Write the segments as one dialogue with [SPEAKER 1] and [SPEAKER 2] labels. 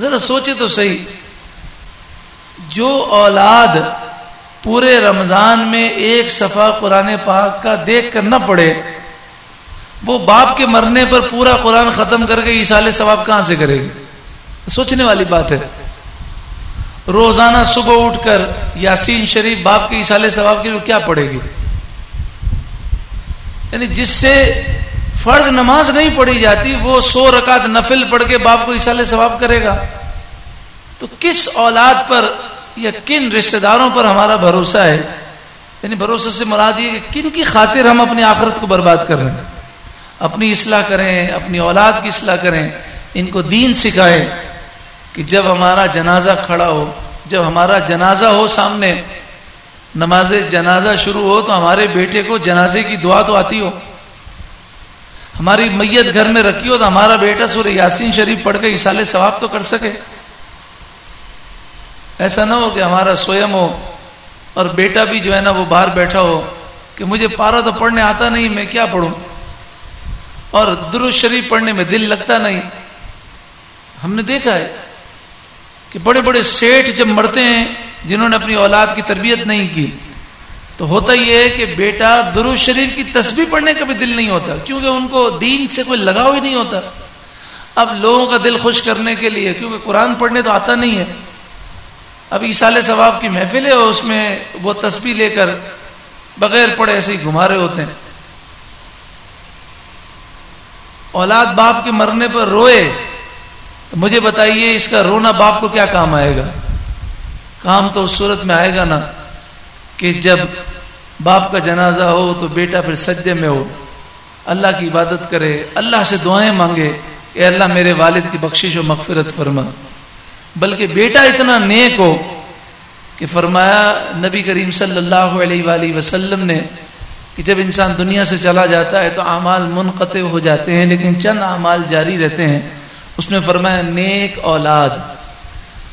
[SPEAKER 1] ذرا سوچے تو صحیح۔ جو اولاد پورے رمضان میں ایک صفحہ قرآن پاک کا دیکھ کر نہ پڑے وہ باپ کے مرنے پر پورا قرآن ختم کر کے اشال ثواب کہاں سے کرے گی؟ سوچنے والی بات ہے۔ روزانہ صبح اٹھ کر یاسین شریف باپ کے اشال ثواب کے لیے کیا پڑے گی؟ یعنی جس سے فرض نماز نہیں پڑھی جاتی، وہ سو رکعت نفل پڑھ کے باپ کو اشال ثواب کرے گا۔ تو کس اولاد پر یا کن رشتہ داروں پر ہمارا بھروسہ ہے؟ یعنی بھروسہ سے مراد یہ کہ کن کی خاطر ہم اپنی آخرت کو برباد کر رہے ہیں؟ اپنی اصلاح کریں، اپنی اولاد کی اصلاح کریں، ان کو دین سکھائے کہ جب ہمارا جنازہ کھڑا ہو، جب ہمارا جنازہ ہو سامنے، نماز جنازہ شروع ہو تو ہمارے بیٹے کو جنازے کی دعا تو آتی ہو۔ ہماری میت گھر میں رکھی ہو تو ہمارا بیٹا سور یاسین شریف پڑھ کے اسال ثواب تو کر سکے۔ ایسا نہ ہو کہ ہمارا سوئم ہو اور بیٹا بھی جو ہے نا وہ باہر بیٹھا ہو کہ مجھے پارا تو پڑھنے آتا نہیں، میں کیا پڑھوں؟ اور درست شریف پڑھنے میں دل لگتا نہیں۔ ہم نے دیکھا ہے کہ بڑے بڑے سیٹھ جب مرتے ہیں جنہوں نے اپنی اولاد کی تربیت نہیں کی۔ تو ہوتا یہ ہے کہ بیٹا درو شریف کی تصویر پڑھنے کا بھی دل نہیں ہوتا، کیونکہ ان کو دین سے کوئی لگاؤ ہی نہیں ہوتا۔ اب لوگوں کا دل خوش کرنے کے لیے، کیونکہ قرآن پڑھنے تو آتا نہیں ہے۔ اب عیسال ثواب کی محفل ہے اس میں وہ تصویر لے کر بغیر پڑھے ایسے ہی گھما رہے ہوتے ہیں۔ اولاد باپ کے مرنے پر روئے، تو مجھے بتائیے اس کا رونا باپ کو کیا کام آئے گا؟ کام تو اس صورت میں آئے گا نا۔ کہ جب باپ کا جنازہ ہو تو بیٹا پھر سجدے میں ہو۔ اللہ کی عبادت کرے، اللہ سے دعائیں مانگے کہ اللہ میرے والد کی بخشش و مغفرت فرما۔ بلکہ بیٹا اتنا نیک ہو کہ فرمایا نبی کریم صلی اللہ علیہ وآلہ وسلم نے کہ جب انسان دنیا سے چلا جاتا ہے تو اعمال منقطع ہو جاتے ہیں، لیکن چند اعمال جاری رہتے ہیں۔ اس نے فرمایا نیک اولاد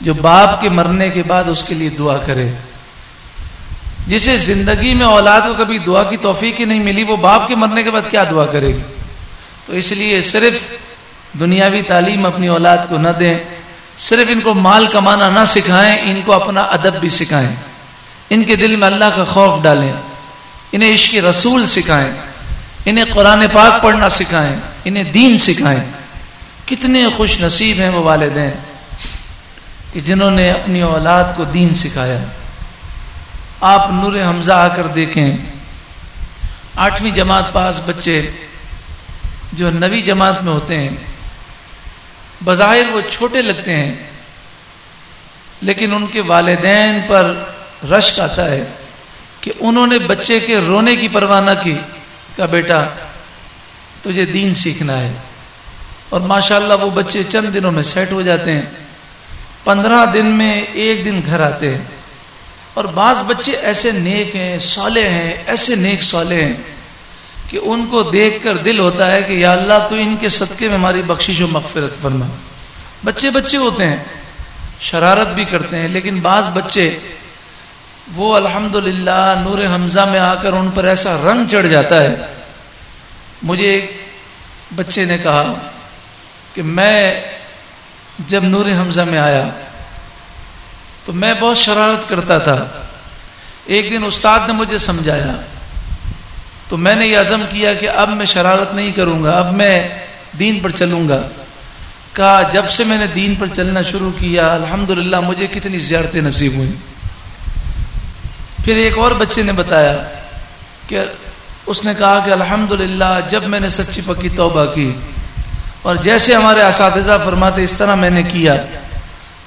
[SPEAKER 1] جو باپ کے مرنے کے بعد اس کے لیے دعا کرے۔ جسے زندگی میں اولاد کو کبھی دعا کی توفیق ہی نہیں ملی، وہ باپ کے مرنے کے بعد کیا دعا کرے گی؟ تو اس لیے صرف دنیاوی تعلیم اپنی اولاد کو نہ دیں، صرف ان کو مال کمانا نہ سکھائیں، ان کو اپنا ادب بھی سکھائیں۔ ان کے دل میں اللہ کا خوف ڈالیں، انہیں عشق رسول سکھائیں، انہیں قرآن پاک پڑھنا سکھائیں، انہیں دین سکھائیں۔ کتنے خوش نصیب ہیں وہ والدین، کہ جنہوں نے اپنی اولاد کو دین سکھایا۔ آپ نور حمزہ آ کر دیکھیں۔ آٹھویں جماعت پاس بچے جو نوی جماعت میں ہوتے ہیں، بظاہر وہ چھوٹے لگتے ہیں، لیکن ان کے والدین پر رشک آتا ہے کہ انہوں نے بچے کے رونے کی پرواہ نہ کی۔ کا بیٹا، تجھے دین سیکھنا ہے۔ اور ماشاءاللہ وہ بچے چند دنوں میں سیٹ ہو جاتے ہیں۔ پندرہ دن میں ایک دن گھر آتے ہیں۔ اور بعض بچے ایسے نیک ہیں سولے ہیں، ایسے نیک سولے ہیں کہ ان کو دیکھ کر دل ہوتا ہے کہ یا اللہ تو ان کے صدقے میں ہماری بخشش و مغفرت فرما۔ بچے بچے ہوتے ہیں، شرارت بھی کرتے ہیں، لیکن بعض بچے وہ الحمد نور حمزہ میں آ کر ان پر ایسا رنگ چڑھ جاتا ہے۔ مجھے ایک بچے نے کہا کہ میں جب نور حمزہ میں آیا تو میں بہت شرارت کرتا تھا۔ ایک دن استاد نے مجھے سمجھایا۔ تو میں نے یہ عزم کیا کہ اب میں شرارت نہیں کروں گا، اب میں دین پر چلوں گا۔ کہا، جب سے میں نے دین پر چلنا شروع کیا، الحمدللہ مجھے کتنی زیارتیں نصیب ہوئی پھر ایک اور بچے نے بتایا کہ اس نے کہا کہ الحمدللہ جب میں نے سچی پکی توبہ کی، اور جیسے ہمارے اساتذہ فرماتے، اس طرح میں نے کیا۔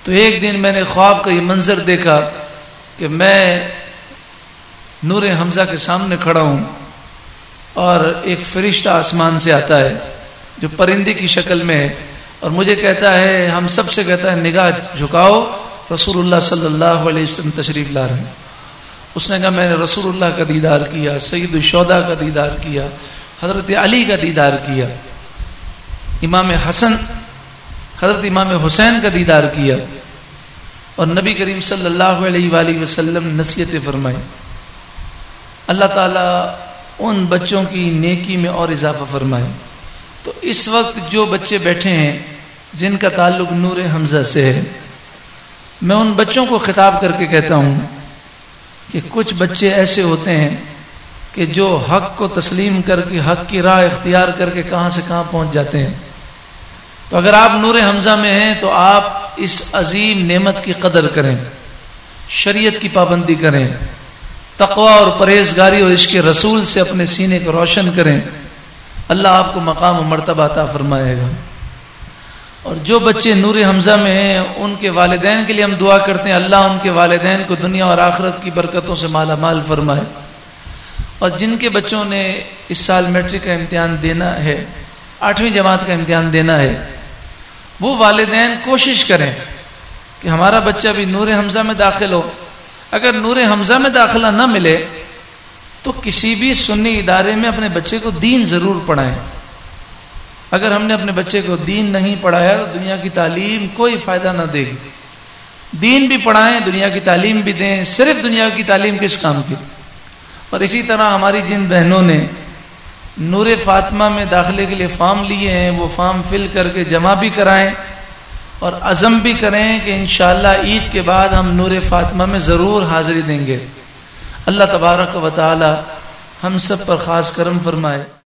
[SPEAKER 1] تو ایک دن میں نے خواب کا یہ منظر دیکھا کہ میں نور حمزہ کے سامنے کھڑا ہوں اور ایک فرشتہ آسمان سے آتا ہے جو پرندے کی شکل میں ہے اور مجھے کہتا ہے، ہم سب سے کہتا ہے، نگاہ جھکاؤ، رسول اللہ صلی اللہ علیہ وسلم تشریف لا رہے ہیں۔ اس نے کہا، میں نے رسول اللہ کا دیدار کیا سعید الشودا کا دیدار کیا، حضرت علی کا دیدار کیا۔ امام حسن حضرت امام حسین کا دیدار کیا اور نبی کریم صلی اللہ علیہ وآلہ وسلم نصیحت فرمائی اللہ تعالیٰ ان بچوں کی نیکی میں اور اضافہ فرمائے۔ تو اس وقت جو بچے بیٹھے ہیں، جن کا تعلق نور حمزہ سے ہے، میں ان بچوں کو خطاب کر کے کہتا ہوں کہ کچھ بچے ایسے ہوتے ہیں کہ جو حق کو تسلیم کر کے، حق کی راہ اختیار کر کے کہاں سے کہاں پہنچ جاتے ہیں۔ تو اگر آپ نور حمزہ میں ہیں تو آپ اس عظیم نعمت کی قدر کریں، شریعت کی پابندی کریں تقوا اور پرہیزگاری اور عشق رسول سے اپنے سینے کو روشن کریں، اللہ آپ کو مقام و مرتبہ عطا فرمائے گا۔ اور جو بچے نور حمزہ میں ہیں، ان کے والدین کے لیے ہم دعا کرتے ہیں، اللہ ان کے والدین کو دنیا اور آخرت کی برکتوں سے مالا مال فرمائے۔ اور جن کے بچوں نے اس سال میٹرک کا امتحان دینا ہے، آٹھویں جماعت کا امتحان دینا ہے وہ والدین کوشش کریں کہ ہمارا بچہ بھی نور حمزہ میں داخل ہو۔ اگر نور حمزہ میں داخلہ نہ ملے تو کسی بھی سنی ادارے میں اپنے بچے کو دین ضرور پڑھائیں۔ اگر ہم نے اپنے بچے کو دین نہیں پڑھایا تو دنیا کی تعلیم کوئی فائدہ نہ دے گی۔ دین بھی پڑھائیں، دنیا کی تعلیم بھی دیں، صرف دنیا کی تعلیم کس کام کی؟ اور اسی طرح ہماری جن بہنوں نے نور فاطمہ میں داخلے کے لیے فارم لیے ہیں، وہ فارم فل کر کے جمع بھی کرائیں اور عزم بھی کریں کہ انشاءاللہ عید کے بعد ہم نور فاطمہ میں ضرور حاضری دیں گے۔ اللہ تبارک و تعالی ہم سب پر خاص کرم فرمائے۔